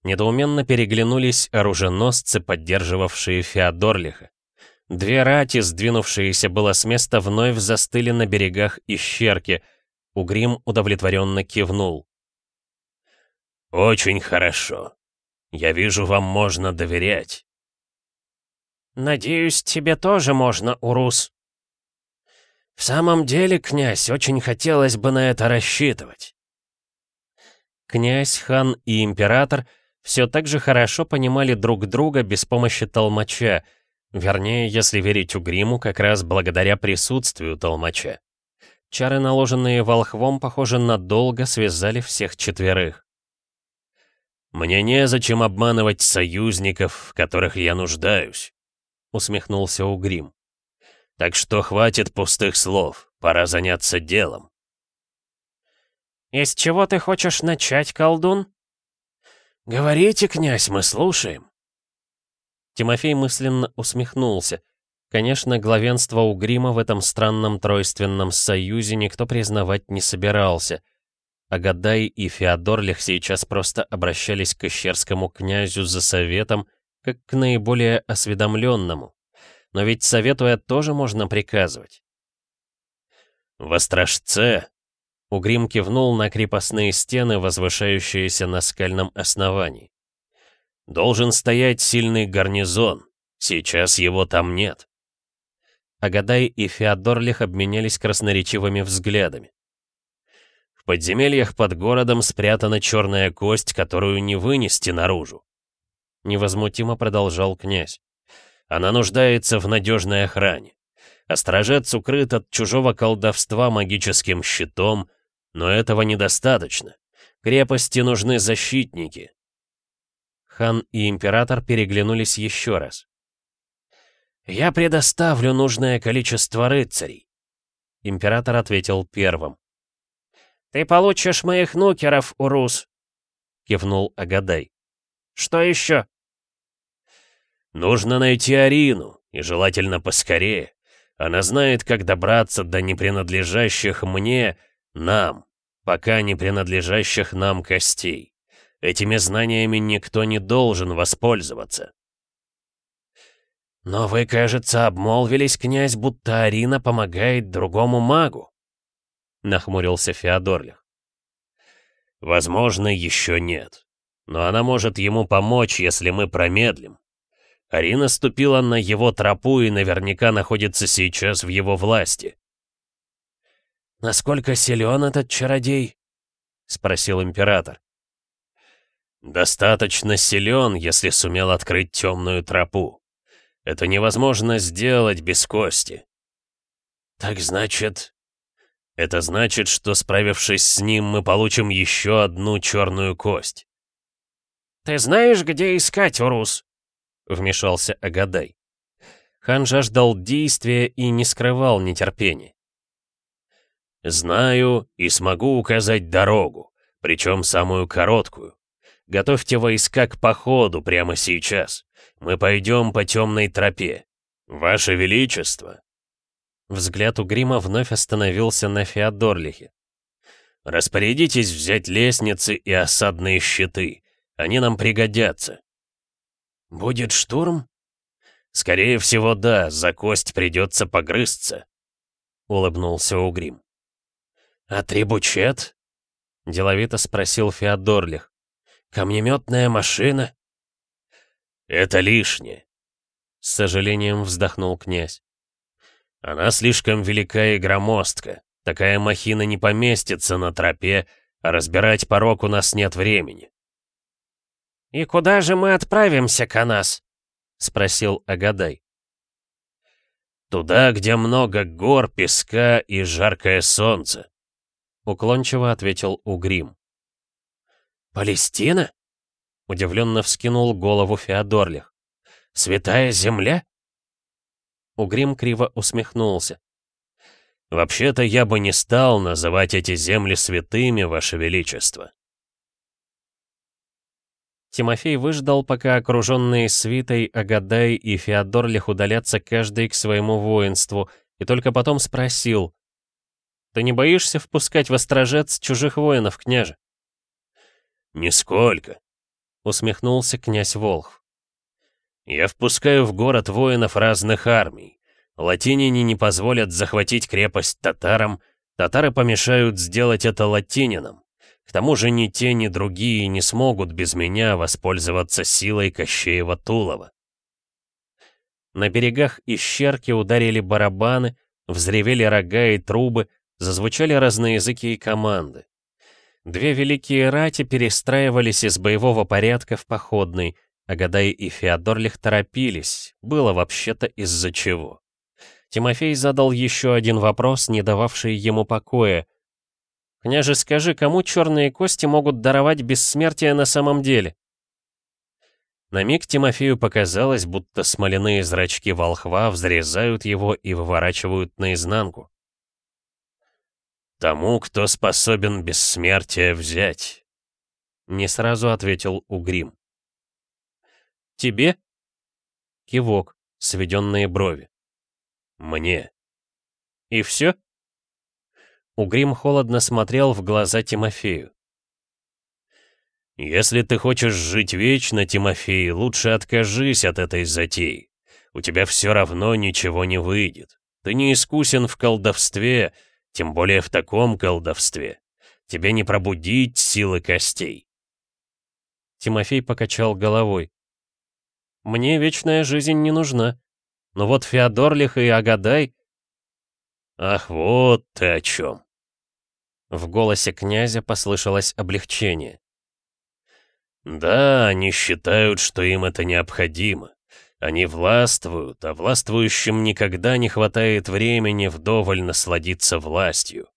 [SPEAKER 1] Недоуменно переглянулись оруженосцы, поддерживавшие Феодорлиха. Две рати, сдвинувшиеся было с места, вновь застыли на берегах Ищерки. Угрим удовлетворенно кивнул.
[SPEAKER 3] «Очень хорошо. Я вижу, вам можно доверять».
[SPEAKER 2] «Надеюсь, тебе тоже можно, Урус».
[SPEAKER 3] «В самом деле, князь, очень хотелось бы на это рассчитывать».
[SPEAKER 1] Князь, хан и император все так же хорошо понимали друг друга без помощи толмача, вернее, если верить Угриму, как раз благодаря присутствию толмача. Чары, наложенные волхвом, похоже, надолго связали всех четверых.
[SPEAKER 3] «Мне незачем обманывать союзников, в которых я нуждаюсь», — усмехнулся Угрим. «Так что хватит пустых слов, пора заняться делом».
[SPEAKER 2] «Из чего ты хочешь начать, колдун?»
[SPEAKER 3] «Говорите, князь, мы слушаем».
[SPEAKER 1] Тимофей мысленно усмехнулся. Конечно, главенство Угрима в этом странном тройственном союзе никто признавать не собирался. Агадай и Феодорлих сейчас просто обращались к ищерскому князю за советом, как к наиболее осведомленному. Но ведь советуя тоже можно приказывать.
[SPEAKER 3] «В Острожце», —
[SPEAKER 1] Угрим кивнул на крепостные стены, возвышающиеся на скальном основании.
[SPEAKER 3] «Должен стоять сильный гарнизон. Сейчас его там нет».
[SPEAKER 1] Агадай и Феодорлих обменялись красноречивыми взглядами.
[SPEAKER 3] В подземельях под городом спрятана черная кость, которую не вынести наружу.
[SPEAKER 1] Невозмутимо продолжал князь.
[SPEAKER 3] Она нуждается в надежной охране. Острожец укрыт от чужого колдовства магическим щитом, но этого недостаточно. Крепости нужны защитники.
[SPEAKER 1] Хан и император переглянулись еще раз.
[SPEAKER 3] «Я предоставлю нужное количество рыцарей», — император ответил первым.
[SPEAKER 2] «Ты получишь моих нукеров, Урус!» — кивнул Агадай. «Что еще?»
[SPEAKER 3] «Нужно найти Арину, и желательно поскорее. Она знает, как добраться до непринадлежащих мне, нам, пока не принадлежащих нам костей. Этими знаниями никто не должен воспользоваться».
[SPEAKER 2] «Но вы, кажется, обмолвились, князь, будто Арина помогает другому магу». — нахмурился Феодорлих.
[SPEAKER 3] «Возможно, еще нет. Но она может ему помочь, если мы промедлим. Арина ступила на его тропу и наверняка находится сейчас в его власти».
[SPEAKER 2] «Насколько силен этот чародей?» — спросил император.
[SPEAKER 3] «Достаточно силен, если сумел открыть темную тропу. Это невозможно сделать без кости».
[SPEAKER 2] «Так значит,
[SPEAKER 3] это значит, что справившись с ним, мы получим еще одну черную кость.
[SPEAKER 2] «Ты знаешь, где искать, Урус?»
[SPEAKER 1] — вмешался Агадай. Хан жаждал действия и не скрывал нетерпения.
[SPEAKER 3] «Знаю и смогу указать дорогу, причем самую короткую. Готовьте войска к походу прямо сейчас. Мы пойдем по темной тропе. Ваше Величество,
[SPEAKER 1] Взгляд у Грима вновь остановился на Феодорлихе.
[SPEAKER 3] «Распорядитесь взять лестницы и осадные щиты. Они нам пригодятся».
[SPEAKER 2] «Будет штурм?»
[SPEAKER 3] Скорее всего, да, за кость придется погрызться», — улыбнулся Угрим. «А трибучет?» — деловито спросил Феодорлих. «Камнеметная машина?» «Это лишнее», — с сожалением вздохнул князь. «Она слишком велика и громоздка. Такая махина не поместится на тропе, а разбирать порог у нас нет времени».
[SPEAKER 2] «И куда же мы отправимся, Канас?» — спросил Агадай.
[SPEAKER 3] «Туда, где много гор, песка и жаркое солнце», — уклончиво ответил Угрим.
[SPEAKER 2] «Палестина?» — удивленно вскинул голову Феодорлих. «Святая земля?»
[SPEAKER 1] Угрим криво усмехнулся.
[SPEAKER 3] «Вообще-то я бы не стал называть эти земли святыми, Ваше Величество».
[SPEAKER 1] Тимофей выждал, пока окруженные свитой Агадай и Феодорлих удалятся каждый к своему воинству, и только потом спросил. «Ты не боишься впускать в острожец чужих воинов, княже?»
[SPEAKER 3] «Нисколько», — усмехнулся князь Волхв. «Я впускаю в город воинов разных армий. Латиняне не позволят захватить крепость татарам, татары помешают сделать это латининам. К тому же ни те, ни другие не смогут без меня воспользоваться силой Кощеева Тулова.
[SPEAKER 1] На берегах Ищерки ударили барабаны, взревели рога и трубы, зазвучали разноязыкие команды. Две великие рати перестраивались из боевого порядка в походный, а Гадай и Феодорлих торопились, было вообще-то из-за чего. Тимофей задал еще один вопрос, не дававший ему покоя. «Княже, скажи, кому черные кости могут даровать бессмертие на самом деле?» На миг Тимофею показалось, будто смоляные зрачки волхва взрезают его и выворачивают наизнанку.
[SPEAKER 3] «Тому, кто способен бессмертие взять», — не сразу ответил Угрим.
[SPEAKER 1] «Тебе?» Кивок, сведенные брови.
[SPEAKER 3] «Мне».
[SPEAKER 1] «И все?» Угрим холодно смотрел в глаза Тимофею.
[SPEAKER 3] «Если ты хочешь жить вечно, Тимофей, лучше откажись от этой затеи. У тебя все равно ничего не выйдет. Ты не искусен в колдовстве, — тем более в таком колдовстве. Тебе не пробудить силы костей.
[SPEAKER 1] Тимофей покачал головой. Мне вечная жизнь не нужна. Но вот Феодорлих и Агадай...
[SPEAKER 3] Ах, вот ты о чем.
[SPEAKER 1] В голосе князя послышалось облегчение.
[SPEAKER 3] Да, они считают, что им это необходимо. Они властвуют, а властвующим никогда не хватает времени вдоволь насладиться властью.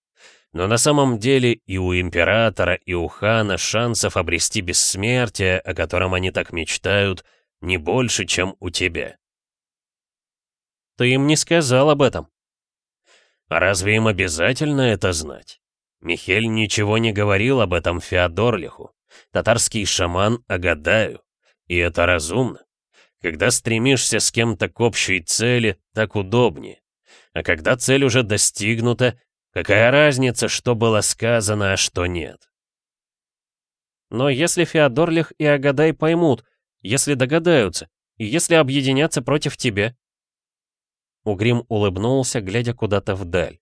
[SPEAKER 3] Но на самом деле и у императора, и у хана шансов обрести бессмертие, о котором они так мечтают, не больше, чем у тебя.
[SPEAKER 1] Ты им не сказал об этом.
[SPEAKER 3] А разве им обязательно это знать? Михель ничего не говорил об этом Феодорлиху. Татарский шаман Агадаю. И это разумно. Когда стремишься с кем-то к общей цели, так удобнее. А когда цель уже достигнута, какая разница, что было сказано, а что нет?
[SPEAKER 1] Но если Феодорлих и Агадай поймут, если догадаются, и если объединятся против тебя? Угрим улыбнулся, глядя куда-то вдаль.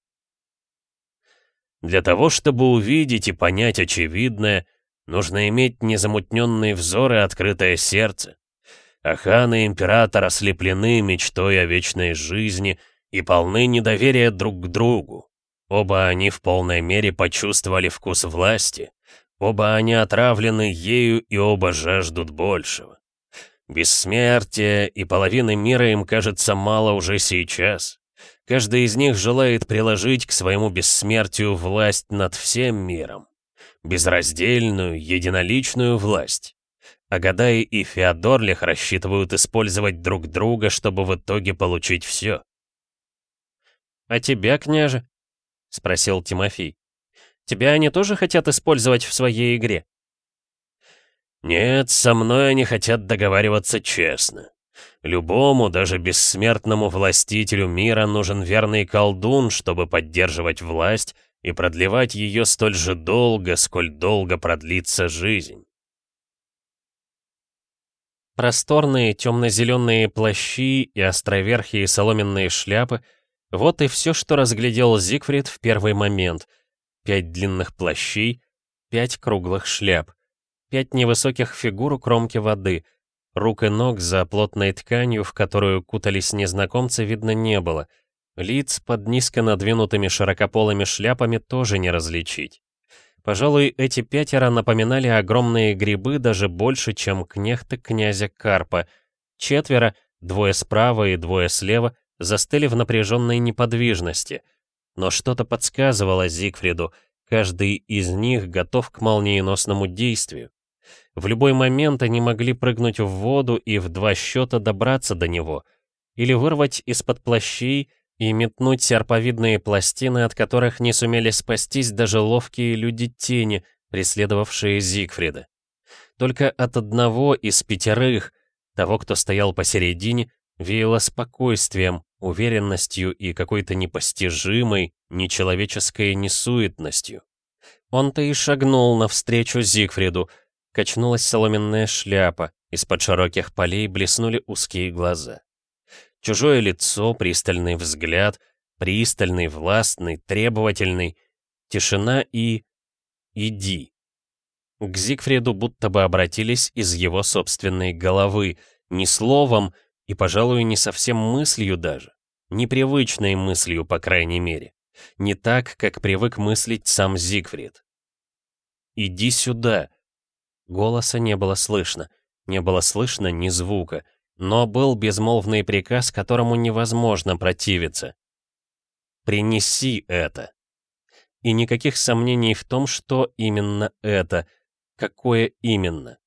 [SPEAKER 3] Для того, чтобы увидеть и понять очевидное, нужно иметь незамутненный взор и открытое сердце. А хан и император ослеплены мечтой о вечной жизни и полны недоверия друг к другу. Оба они в полной мере почувствовали вкус власти, оба они отравлены ею и оба жаждут большего. Бессмертие и половины мира им кажется мало уже сейчас. Каждый из них желает приложить к своему бессмертию власть над всем миром. Безраздельную, единоличную власть. Агадай и Феодорлих рассчитывают использовать друг друга, чтобы в итоге получить все.
[SPEAKER 1] «А тебя, княже?» — спросил Тимофей. «Тебя они тоже хотят использовать в своей игре?»
[SPEAKER 3] «Нет, со мной они хотят договариваться честно. Любому, даже бессмертному властителю мира нужен верный колдун, чтобы поддерживать власть и продлевать ее столь же долго, сколь долго продлится жизнь.
[SPEAKER 1] Просторные темно-зеленые плащи и островерхие соломенные шляпы — вот и все, что разглядел Зигфрид в первый момент. Пять длинных плащей, пять круглых шляп, пять невысоких фигур у кромки воды. Рук и ног за плотной тканью, в которую кутались незнакомцы, видно не было. Лиц под низко надвинутыми широкополыми шляпами тоже не различить. Пожалуй, эти пятеро напоминали огромные грибы даже больше, чем кнехты князя Карпа. Четверо, двое справа и двое слева, застыли в напряженной неподвижности. Но что-то подсказывало Зигфриду, каждый из них готов к молниеносному действию. В любой момент они могли прыгнуть в воду и в два счета добраться до него, или вырвать из-под плащей и метнуть серповидные пластины, от которых не сумели спастись даже ловкие люди-тени, преследовавшие Зигфрида. Только от одного из пятерых, того, кто стоял посередине, веяло спокойствием, уверенностью и какой-то непостижимой, нечеловеческой несуетностью. Он-то и шагнул навстречу Зигфриду, качнулась соломенная шляпа, из-под широких полей блеснули узкие глаза. Чужое лицо, пристальный взгляд, пристальный, властный, требовательный, тишина и... «Иди». К Зигфриду будто бы обратились из его собственной головы, не словом и, пожалуй, не совсем мыслью даже, непривычной мыслью, по крайней мере. Не так, как привык мыслить сам Зигфрид. «Иди сюда!» Голоса не было слышно, не было слышно ни звука, но был безмолвный приказ, которому невозможно противиться. «Принеси это». И никаких сомнений в том, что именно это, какое именно.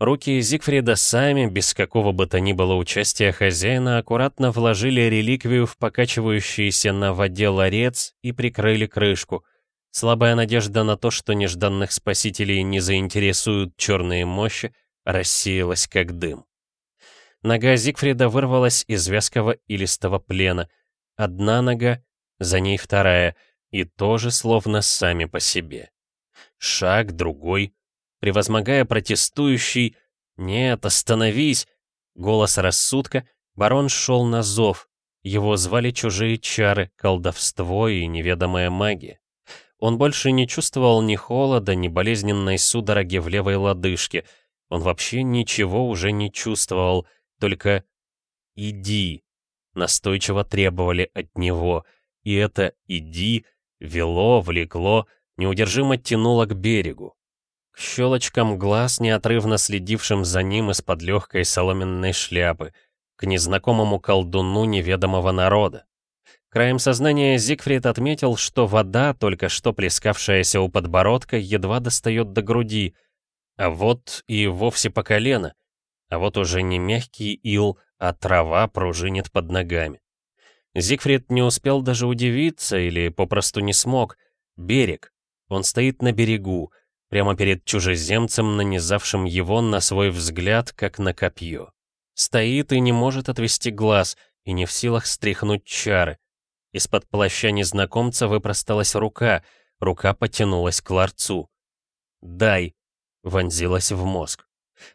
[SPEAKER 1] Руки Зигфрида сами, без какого бы то ни было участия хозяина, аккуратно вложили реликвию в покачивающийся на воде ларец и прикрыли крышку. Слабая надежда на то, что нежданных спасителей не заинтересуют черные мощи, рассеялась как дым. Нога Зигфрида вырвалась из вязкого илистого плена. Одна нога, за ней вторая, и тоже словно сами по себе. Шаг, другой. Превозмогая протестующий «Нет, остановись!» голос рассудка, барон шел на зов. Его звали чужие чары, колдовство и неведомая магия. Он больше не чувствовал ни холода, ни болезненной судороги в левой лодыжке. Он вообще ничего уже не чувствовал — только «иди» настойчиво требовали от него, и это «иди» вело, влекло, неудержимо тянуло к берегу. К щелочкам глаз, неотрывно следившим за ним из-под легкой соломенной шляпы, к незнакомому колдуну неведомого народа. Краем сознания Зигфрид отметил, что вода, только что плескавшаяся у подбородка, едва достает до груди, а вот и вовсе по колено, а вот уже не мягкий ил, а трава пружинит под ногами. Зигфрид не успел даже удивиться или попросту не смог. Берег. Он стоит на берегу, прямо перед чужеземцем, нанизавшим его на свой взгляд, как на копье. Стоит и не может отвести глаз, и не в силах стряхнуть чары. Из-под плаща незнакомца выпросталась рука, рука потянулась к ларцу. «Дай!» — вонзилась в мозг.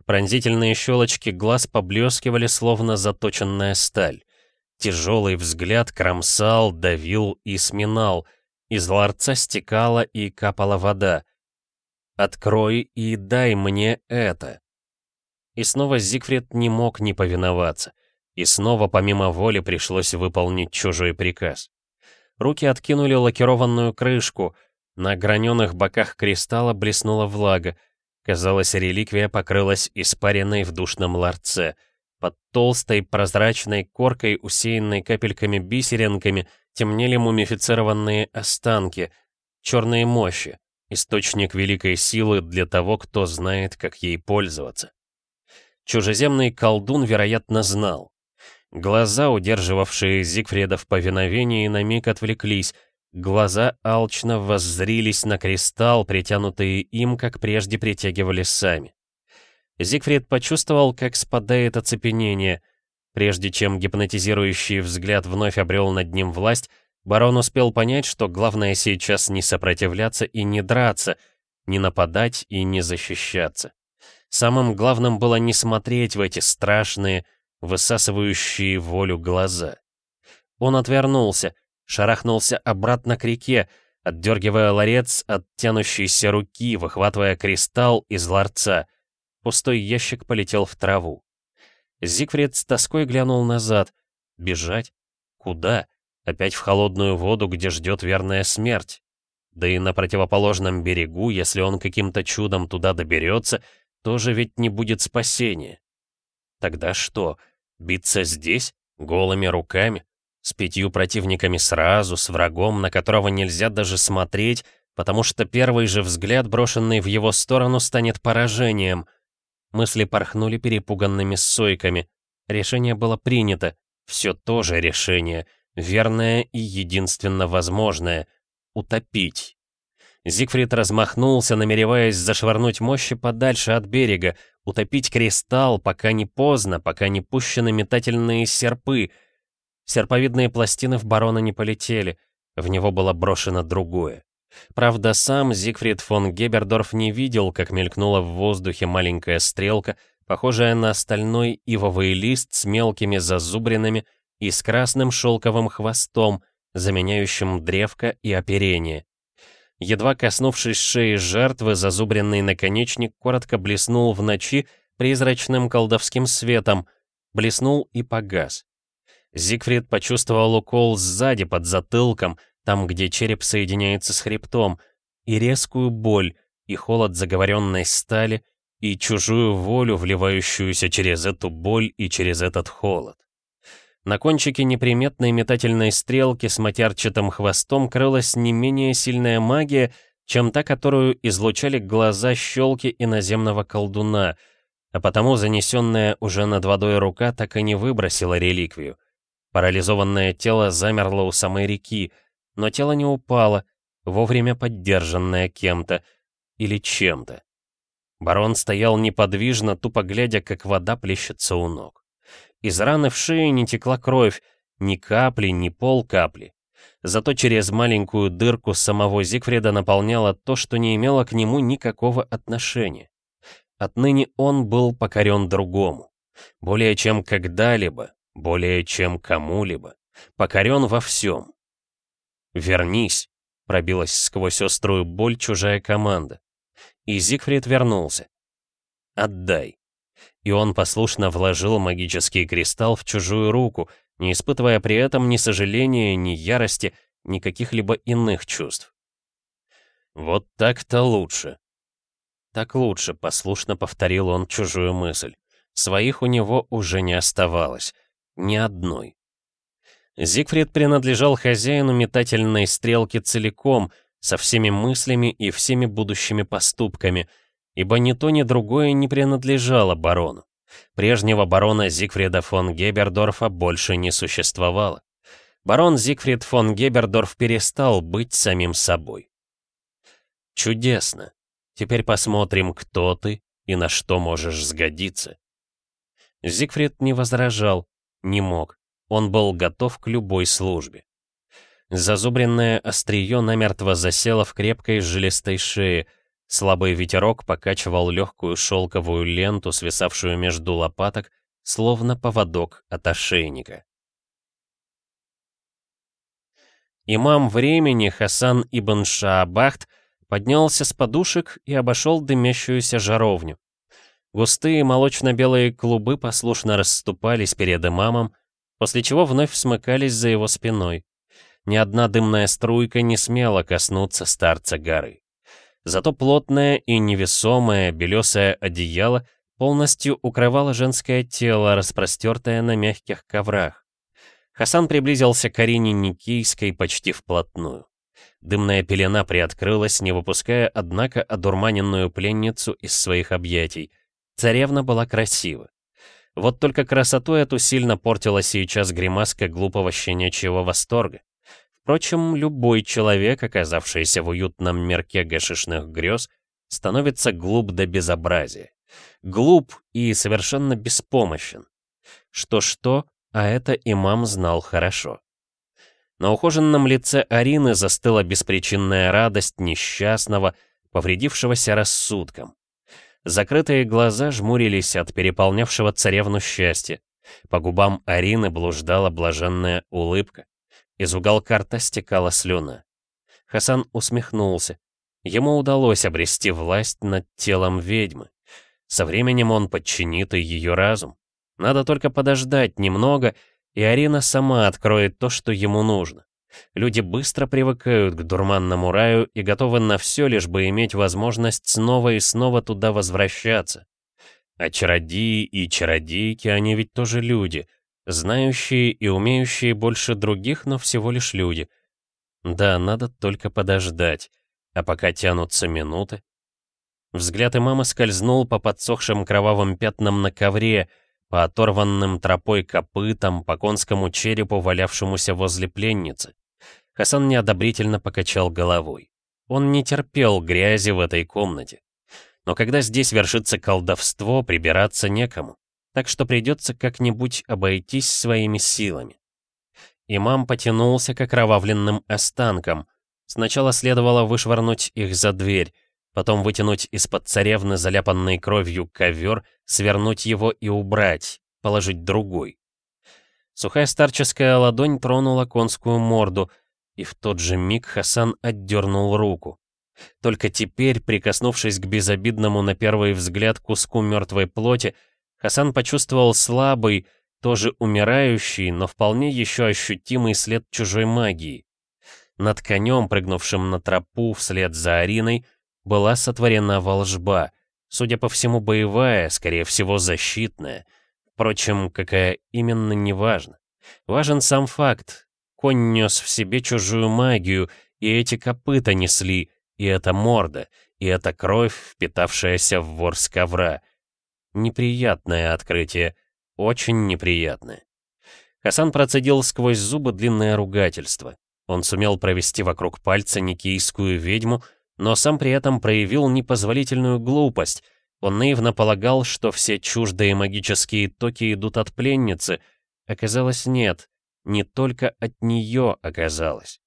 [SPEAKER 1] Пронзительные щелочки глаз поблескивали, словно заточенная сталь. Тяжелый взгляд кромсал, давил и сминал. Из ларца стекала и капала вода. «Открой и дай мне это!» И снова Зигфрид не мог не повиноваться. И снова помимо воли пришлось выполнить чужой приказ. Руки откинули лакированную крышку, на граненых боках кристалла блеснула влага, Казалось, реликвия покрылась испаренной в душном ларце. Под толстой прозрачной коркой, усеянной капельками-бисеринками, темнели мумифицированные останки, черные мощи, источник великой силы для того, кто знает, как ей пользоваться. Чужеземный колдун, вероятно, знал. Глаза, удерживавшие Зигфрида в повиновении, на миг отвлеклись, Глаза алчно воззрились на кристалл, притянутые им, как прежде притягивали сами. Зигфрид почувствовал, как спадает оцепенение. Прежде чем гипнотизирующий взгляд вновь обрел над ним власть, барон успел понять, что главное сейчас не сопротивляться и не драться, не нападать и не защищаться. Самым главным было не смотреть в эти страшные, высасывающие волю глаза. Он отвернулся, шарахнулся обратно к реке, отдергивая ларец от тянущейся руки, выхватывая кристалл из ларца. Пустой ящик полетел в траву. Зигфрид с тоской глянул назад. Бежать? Куда? Опять в холодную воду, где ждет верная смерть. Да и на противоположном берегу, если он каким-то чудом туда доберется, тоже ведь не будет спасения. Тогда что, биться здесь, голыми руками, с пятью противниками сразу, с врагом, на которого нельзя даже смотреть, потому что первый же взгляд, брошенный в его сторону, станет поражением. Мысли порхнули перепуганными сойками. Решение было принято. Все тоже решение. Верное и единственно возможное утопить. Зигфрид размахнулся, намереваясь зашвырнуть мощи подальше от берега, утопить кристалл, пока не поздно, пока не пущены метательные серпы. Серповидные пластины в барона не полетели, в него было брошено другое. Правда, сам Зигфрид фон Гебердорф не видел, как мелькнула в воздухе маленькая стрелка, похожая на стальной ивовый лист с мелкими зазубринами и с красным шелковым хвостом — заменяющим древко и оперение. Едва коснувшись шеи жертвы, зазубренный наконечник коротко блеснул в ночи призрачным колдовским светом, блеснул и погас. Зигфрид почувствовал укол сзади под затылком, там, где череп соединяется с хребтом, и резкую боль, и холод заговоренной стали, и чужую волю, вливающуюся через эту боль и через этот холод. На кончике неприметной метательной стрелки с матерчатым хвостом крылась не менее сильная магия, чем та, которую излучали глаза щелки иноземного колдуна, а потому занесенная уже над водой рука так и не выбросила реликвию. Парализованное тело замерло у самой реки, но тело не упало, вовремя поддержанное кем-то или чем-то. Барон стоял неподвижно, тупо глядя, как вода плещется у ног. Из раны в шее не текла кровь, ни капли, ни полкапли. Зато через маленькую дырку самого Зигфрида наполняло то, что не имело к нему никакого отношения. Отныне он был покорен другому. Более чем когда-либо, более чем кому-либо. Покорен во всем. «Вернись!» — пробилась сквозь острую боль чужая команда. И Зигфрид вернулся. «Отдай!» И он послушно вложил магический кристалл в чужую руку, не испытывая при этом ни сожаления, ни ярости, ни каких-либо иных чувств. «Вот так-то лучше». «Так лучше», — послушно повторил он чужую мысль. Своих у него уже не оставалось. Ни одной. Зигфрид принадлежал хозяину метательной стрелки целиком, со всеми мыслями и всеми будущими поступками — ибо ни то, ни другое не принадлежало барону. Прежнего барона Зигфрида фон Гебердорфа больше не существовало. Барон Зигфрид фон Гебердорф перестал быть самим собой. Чудесно. Теперь посмотрим, кто ты и на что можешь сгодиться. Зигфрид не возражал, не мог. Он был готов к любой службе. Зазубренное острие намертво засело в крепкой жилистой шее, Слабый ветерок покачивал легкую шелковую ленту, свисавшую между лопаток, словно поводок от ошейника. Имам времени Хасан ибн Шаабахт поднялся с подушек и обошел дымящуюся жаровню. Густые молочно-белые клубы послушно расступались перед имамом, после чего вновь смыкались за его спиной. Ни одна дымная струйка не смела коснуться старца горы. Зато плотное и невесомое белесое одеяло полностью укрывало женское тело, распростертое на мягких коврах. Хасан приблизился к Арине Никийской почти вплотную. Дымная пелена приоткрылась, не выпуская, однако, одурманенную пленницу из своих объятий. Царевна была красива. Вот только красоту эту сильно портила сейчас гримаска глупого щенячьего восторга. Впрочем, любой человек, оказавшийся в уютном мерке гашишных грез, становится глуп до безобразия. Глуп и совершенно беспомощен. Что-что, а это имам знал хорошо. На ухоженном лице Арины застыла беспричинная радость несчастного, повредившегося рассудком. Закрытые глаза жмурились от переполнявшего царевну счастья. По губам Арины блуждала блаженная улыбка. Из уголка рта стекала слюна. Хасан усмехнулся. Ему удалось обрести власть над телом ведьмы. Со временем он подчинит и ее разум. Надо только подождать немного, и Арина сама откроет то, что ему нужно. Люди быстро привыкают к дурманному раю и готовы на все, лишь бы иметь возможность снова и снова туда возвращаться. А чародеи и чародейки, они ведь тоже люди, знающие и умеющие больше других, но всего лишь люди. Да, надо только подождать. А пока тянутся минуты. Взгляд мамы скользнул по подсохшим кровавым пятнам на ковре, по оторванным тропой копытам, по конскому черепу, валявшемуся возле пленницы. Хасан неодобрительно покачал головой. Он не терпел грязи в этой комнате. Но когда здесь вершится колдовство, прибираться некому. Так что придется как-нибудь обойтись своими силами. Имам потянулся к окровавленным останкам. Сначала следовало вышвырнуть их за дверь, потом вытянуть из-под царевны заляпанной кровью ковер, свернуть его и убрать, положить другой. Сухая старческая ладонь тронула конскую морду — и в тот же миг Хасан отдернул руку. Только теперь, прикоснувшись к безобидному на первый взгляд куску мертвой плоти, Хасан почувствовал слабый, тоже умирающий, но вполне еще ощутимый след чужой магии. Над конем, прыгнувшим на тропу вслед за Ариной, была сотворена волжба, судя по всему боевая, скорее всего защитная. Впрочем, какая именно, неважно. Важен сам факт, Конь нес в себе чужую магию, и эти копыта несли, и эта морда, и эта кровь, впитавшаяся в ворс ковра. Неприятное открытие, очень неприятное. Хасан процедил сквозь зубы длинное ругательство. Он сумел провести вокруг пальца никейскую ведьму, но сам при этом проявил непозволительную глупость. Он наивно полагал, что все чуждые магические токи идут от пленницы. Оказалось, нет не только от нее оказалось.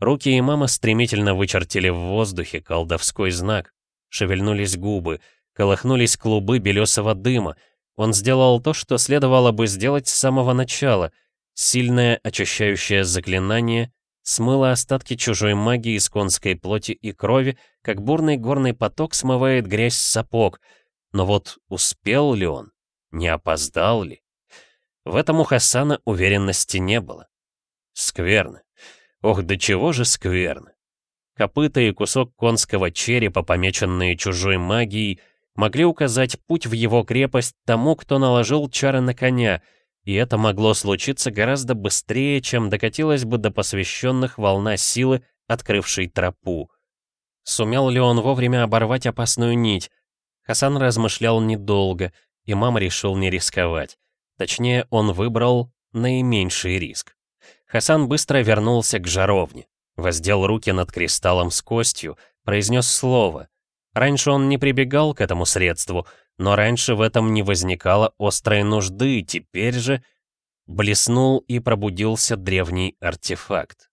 [SPEAKER 1] Руки имама стремительно вычертили в воздухе колдовской знак. Шевельнулись губы, колыхнулись клубы белесого дыма. Он сделал то, что следовало бы сделать с самого начала. Сильное очищающее заклинание смыло остатки чужой магии из конской плоти и крови, как бурный горный поток смывает грязь с сапог. Но вот успел ли он? Не опоздал ли? В этом у Хасана уверенности не было. Скверно. Ох, до чего же скверно. Копыта и кусок конского черепа, помеченные чужой магией, могли указать путь в его крепость тому, кто наложил чары на коня, и это могло случиться гораздо быстрее, чем докатилась бы до посвященных волна силы, открывшей тропу. Сумел ли он вовремя оборвать опасную нить? Хасан размышлял недолго, и мама решил не рисковать. Точнее, он выбрал наименьший риск. Хасан быстро вернулся к жаровне, воздел руки над кристаллом с костью, произнес слово. Раньше он не прибегал к этому средству, но раньше в этом не возникало острой нужды, теперь же блеснул и пробудился древний артефакт.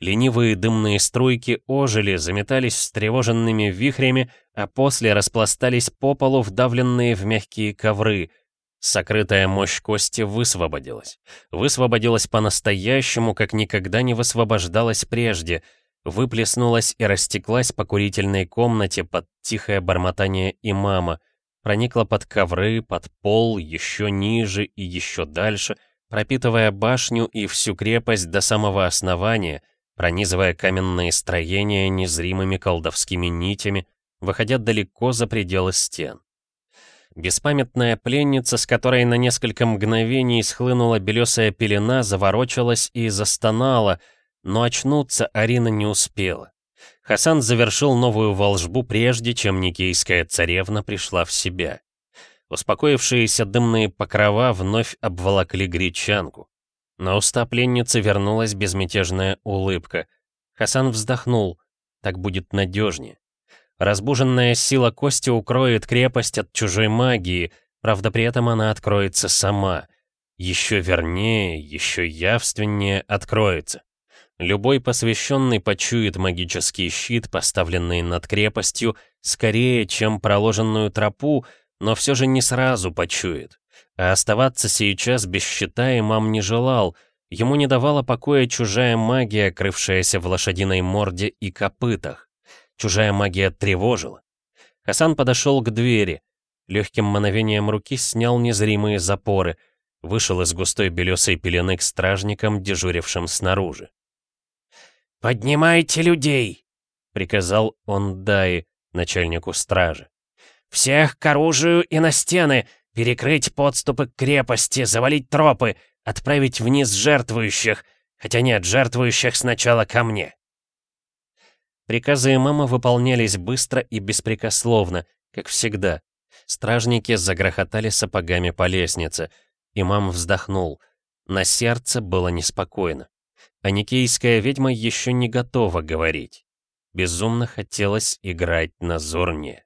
[SPEAKER 1] Ленивые дымные струйки ожили, заметались встревоженными вихрями, а после распластались по полу, вдавленные в мягкие ковры — Сокрытая мощь кости высвободилась. Высвободилась по-настоящему, как никогда не высвобождалась прежде. Выплеснулась и растеклась по курительной комнате под тихое бормотание имама. Проникла под ковры, под пол, еще ниже и еще дальше, пропитывая башню и всю крепость до самого основания, пронизывая каменные строения незримыми колдовскими нитями, выходя далеко за пределы стен. Беспамятная пленница, с которой на несколько мгновений схлынула белесая пелена, заворочалась и застонала, но очнуться Арина не успела. Хасан завершил новую волжбу прежде, чем никейская царевна пришла в себя. Успокоившиеся дымные покрова вновь обволокли гречанку. На уста пленницы вернулась безмятежная улыбка. Хасан вздохнул. Так будет надежнее. Разбуженная сила кости укроет крепость от чужой магии, правда при этом она откроется сама. Еще вернее, еще явственнее откроется. Любой посвященный почует магический щит, поставленный над крепостью, скорее, чем проложенную тропу, но все же не сразу почует. А оставаться сейчас без щита имам не желал, ему не давала покоя чужая магия, крывшаяся в лошадиной морде и копытах. Чужая магия тревожила. Хасан подошел к двери, легким мановением руки снял незримые запоры, вышел из густой белесой пелены к стражникам, дежурившим снаружи.
[SPEAKER 2] «Поднимайте людей!» — приказал
[SPEAKER 1] он Дай, начальнику стражи.
[SPEAKER 2] «Всех к оружию и на стены! Перекрыть подступы к крепости, завалить тропы, отправить вниз жертвующих, хотя нет, жертвующих сначала ко мне!»
[SPEAKER 1] Приказы имама выполнялись быстро и беспрекословно, как всегда. Стражники загрохотали сапогами по лестнице. Имам вздохнул. На сердце было неспокойно. А никейская ведьма еще не готова говорить. Безумно хотелось играть на зорне.